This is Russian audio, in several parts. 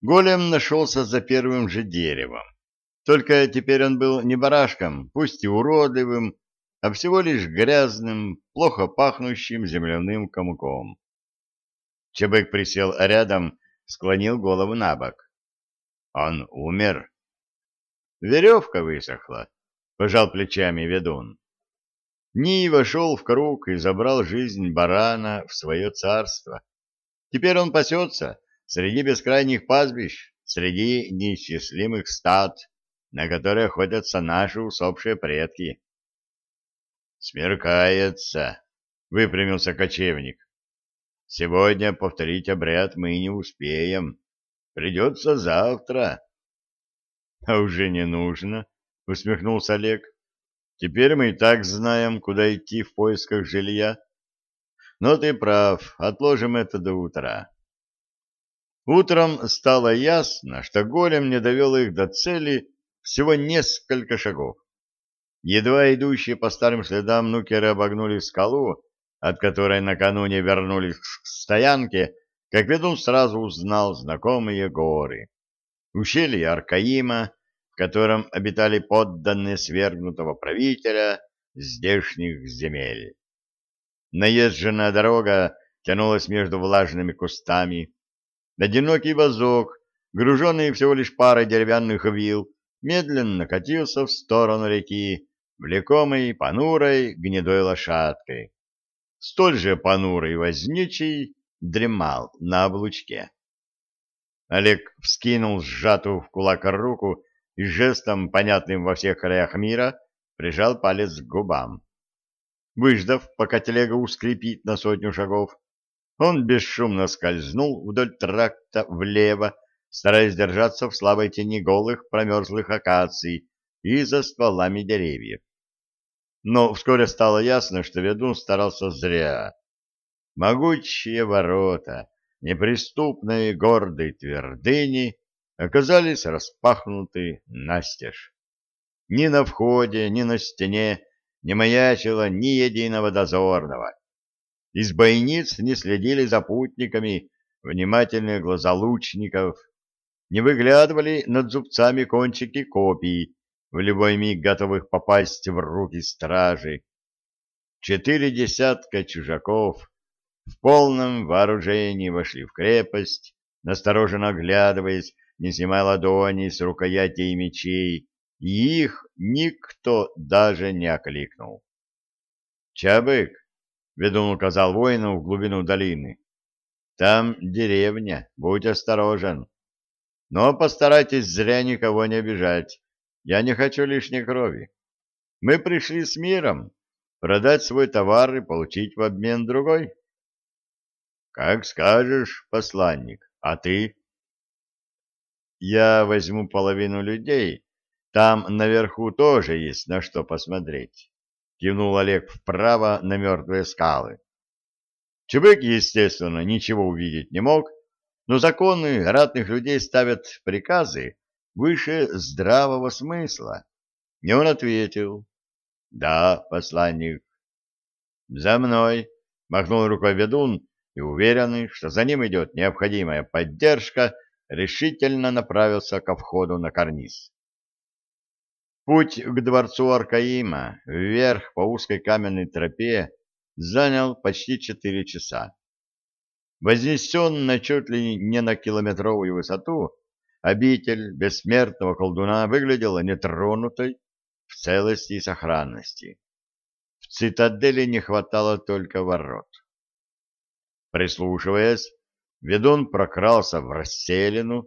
Голем нашелся за первым же деревом. Только теперь он был не барашком, пусть и уродливым, а всего лишь грязным, плохо пахнущим земляным комком. Чебык присел рядом, склонил голову на бок. Он умер. Веревка высохла, пожал плечами ведун. Ни вошел в круг и забрал жизнь барана в свое царство. Теперь он пасется среди бескрайних пастбищ, среди неисчислимых стад, на которые охотятся наши усопшие предки. «Смеркается», — выпрямился кочевник. «Сегодня повторить обряд мы не успеем. Придется завтра». «А уже не нужно», — усмехнулся Олег. «Теперь мы и так знаем, куда идти в поисках жилья. Но ты прав, отложим это до утра». Утром стало ясно, что голем не довел их до цели всего несколько шагов. Едва идущие по старым следам нукеры обогнули скалу, от которой накануне вернулись к стоянке, как ведун сразу узнал знакомые горы. Ущелье Аркаима, в котором обитали подданные свергнутого правителя здешних земель. Наезженная дорога тянулась между влажными кустами. Одинокий вазок, груженный всего лишь парой деревянных вил, медленно катился в сторону реки, влекомой понурой гнедой лошадкой. Столь же понурый возничий дремал на облучке. Олег вскинул сжатую в кулак руку и жестом, понятным во всех краях мира, прижал палец к губам. Выждав, пока телега ускрипит на сотню шагов, он бесшумно скользнул вдоль тракта влево, стараясь держаться в слабой тени голых промерзлых акаций и за стволами деревьев. Но вскоре стало ясно, что ведун старался зря. Могучие ворота неприступной гордой твердыни оказались распахнуты настежь. Ни на входе, ни на стене не маячило ни единого дозорного. Из бойниц не следили за путниками внимательные глаза лучников, не выглядывали над зубцами кончики копий, в любой миг готовых попасть в руки стражи. Четыре десятка чужаков в полном вооружении вошли в крепость, настороженно оглядываясь, не снимая ладони с рукоятей мечей, и их никто даже не окликнул. «Чабык!» — ведун указал воину в глубину долины. «Там деревня, будь осторожен. Но постарайтесь зря никого не обижать, я не хочу лишней крови. Мы пришли с миром, продать свой товар и получить в обмен другой. Как скажешь, посланник, а ты? Я возьму половину людей, там наверху тоже есть на что посмотреть. Кивнул Олег вправо на мертвые скалы. Чебык, естественно, ничего увидеть не мог, но законы ратных людей ставят приказы, выше здравого смысла. И он ответил, «Да, посланник». «За мной!» — махнул рукой ведун и, уверенный, что за ним идет необходимая поддержка, решительно направился ко входу на карниз. Путь к дворцу Аркаима вверх по узкой каменной тропе занял почти четыре часа. Вознесен чуть ли не на километровую высоту, обитель бессмертного колдуна выглядела нетронутой в целости и сохранности. В цитадели не хватало только ворот. Прислушиваясь, ведун прокрался в расселину,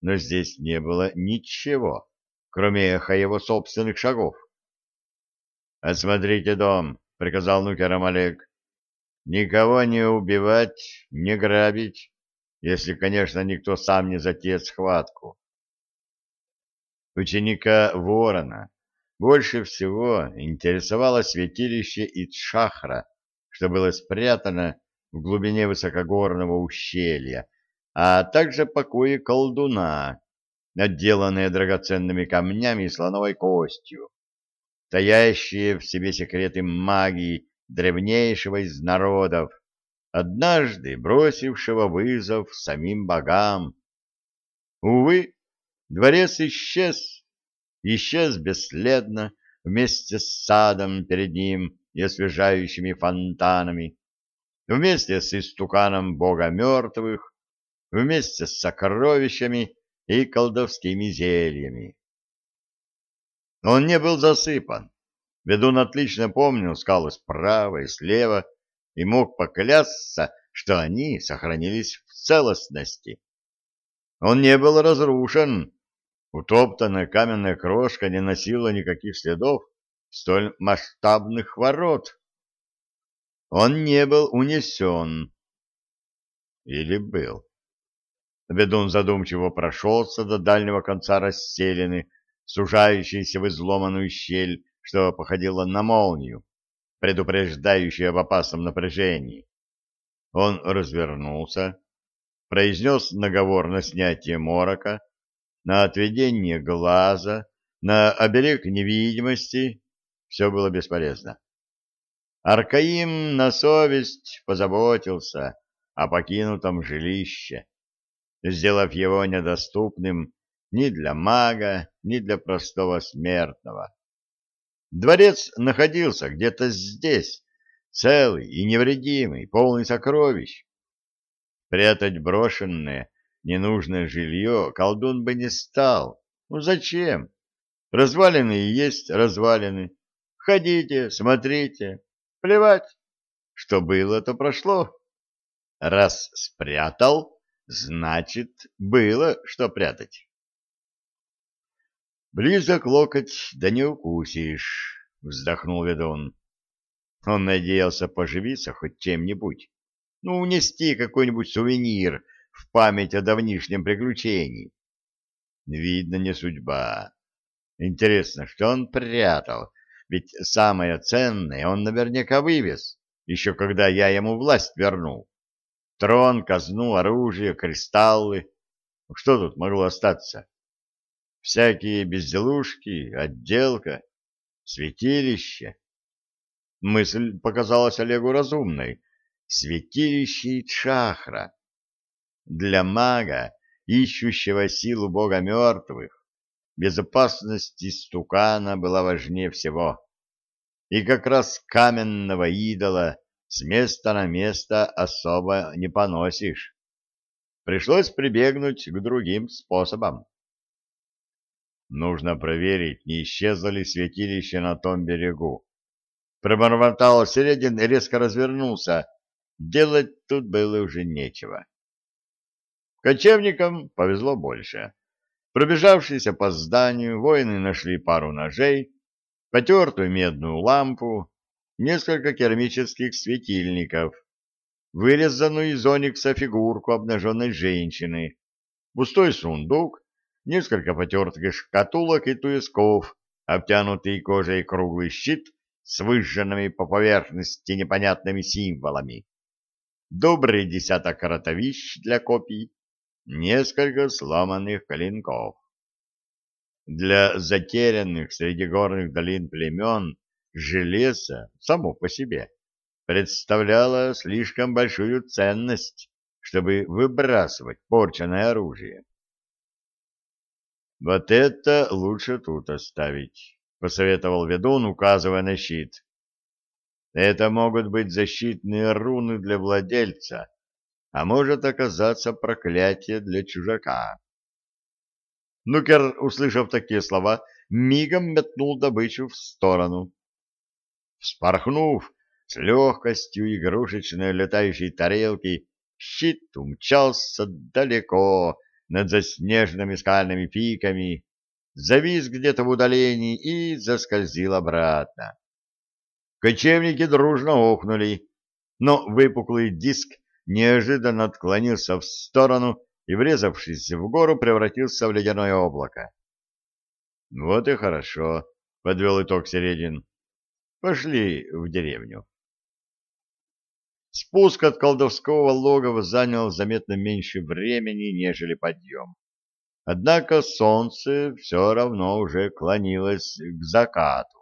но здесь не было ничего, кроме эха его собственных шагов. «Осмотрите дом», — приказал нукерам Олег. «Никого не убивать, не грабить, если, конечно, никто сам не затеет схватку. Ученика Ворона больше всего интересовало святилище Итшахра, что было спрятано в глубине высокогорного ущелья, а также покои колдуна, отделанные драгоценными камнями и слоновой костью, таящие в себе секреты магии древнейшего из народов, однажды бросившего вызов самим богам. Увы, дворец исчез, исчез бесследно вместе с садом перед ним и освежающими фонтанами, вместе с истуканом бога мертвых, вместе с сокровищами и колдовскими зельями. Он не был засыпан. Ведун отлично помнил скалы справа и слева и мог поклясться, что они сохранились в целостности. Он не был разрушен. Утоптанная каменная крошка не носила никаких следов столь масштабных ворот. Он не был унесен. Или был. Ведун задумчиво прошелся до дальнего конца расселены, сужающейся в изломанную щель, что походило на молнию, предупреждающую об опасном напряжении. Он развернулся, произнес наговор на снятие морока, на отведение глаза, на оберег невидимости. Все было бесполезно. Аркаим на совесть позаботился о покинутом жилище, сделав его недоступным ни для мага, ни для простого смертного. Дворец находился где-то здесь, целый и невредимый, полный сокровищ. Прятать брошенное, ненужное жилье колдун бы не стал. Ну зачем? Развалины и есть развалины. Ходите, смотрите, плевать. Что было, то прошло. Раз спрятал, значит, было что прятать. Близок локоть, да не укусишь, вздохнул ведун. Он надеялся поживиться хоть чем-нибудь. Ну, унести какой-нибудь сувенир в память о давнишнем приключении. Видно, не судьба. Интересно, что он прятал? Ведь самое ценное он наверняка вывез, еще когда я ему власть вернул. Трон, казну, оружие, кристаллы. Что тут могло остаться? всякие безделушки, отделка, святилище. Мысль показалась Олегу разумной. Святилище и чахра. Для мага, ищущего силу бога мертвых, безопасность истукана была важнее всего. И как раз каменного идола с места на место особо не поносишь. Пришлось прибегнуть к другим способам. Нужно проверить, не исчезло ли святилище на том берегу. Пробормотал Середин и резко развернулся. Делать тут было уже нечего. Кочевникам повезло больше. Пробежавшиеся по зданию, воины нашли пару ножей, потертую медную лампу, несколько керамических светильников, вырезанную из оникса фигурку обнаженной женщины, пустой сундук несколько потертых шкатулок и туесков, обтянутый кожей круглый щит с выжженными по поверхности непонятными символами, добрый десяток коротовищ для копий, несколько сломанных клинков. Для затерянных среди горных долин племен железо само по себе представляло слишком большую ценность, чтобы выбрасывать порченное оружие. Вот это лучше тут оставить, посоветовал ведун, указывая на щит. Это могут быть защитные руны для владельца, а может оказаться проклятие для чужака. Нукер, услышав такие слова, мигом метнул добычу в сторону. Вспорхнув с легкостью игрушечной летающей тарелки, щит умчался далеко, над заснеженными скальными пиками, завис где-то в удалении и заскользил обратно. Кочевники дружно охнули, но выпуклый диск неожиданно отклонился в сторону и, врезавшись в гору, превратился в ледяное облако. — Вот и хорошо, — подвел итог Середин. — Пошли в деревню. Спуск от колдовского логова занял заметно меньше времени, нежели подъем. Однако солнце все равно уже клонилось к закату.